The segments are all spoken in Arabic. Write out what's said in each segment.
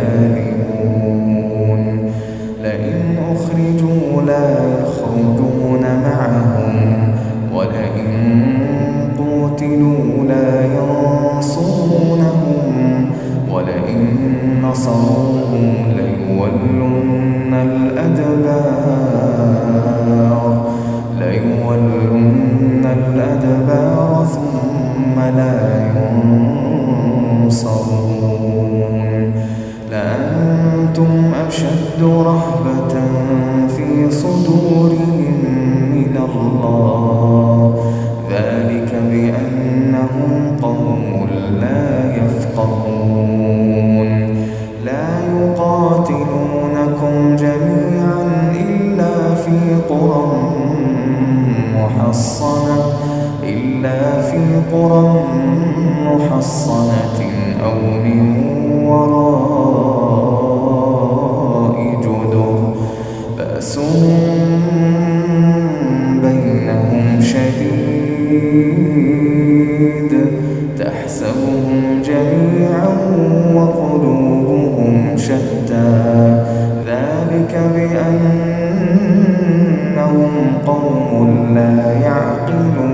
إنهم أشد رهبة في صدورهم من الله. ذلك بأنهم قوم لا يفقهون. لا يقاتلونكم جميعا إلا في قرى محصنة إلا في قرى محصنة أو من وراء شديد تحسبهم جميعا وقلوبهم شتى. ذلك بأنهم قوم لا يعقلون.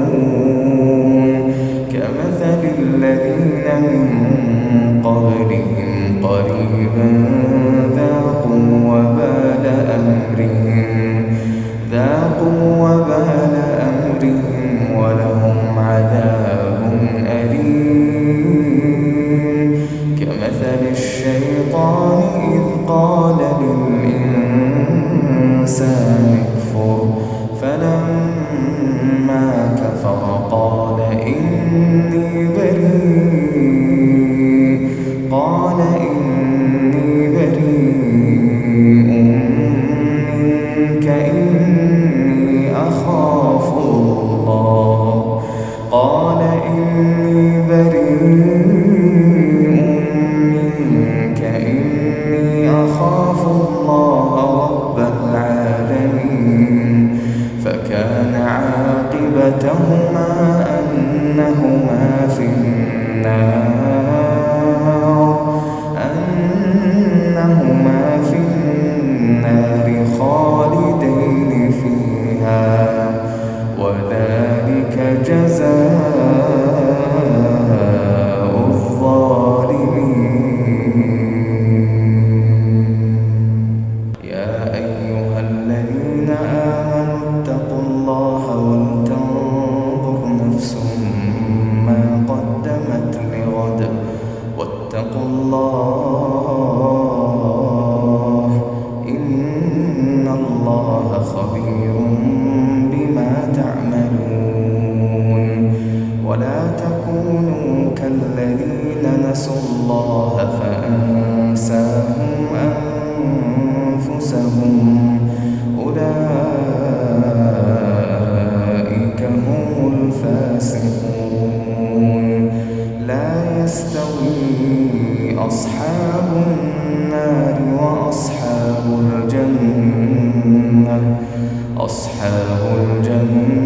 كمثل الذين من ذلك جزاء أنفسهم أولئك هم الفاسقون لا يستوي أصحاب النار وأصحاب الجنة أصحاب الجنة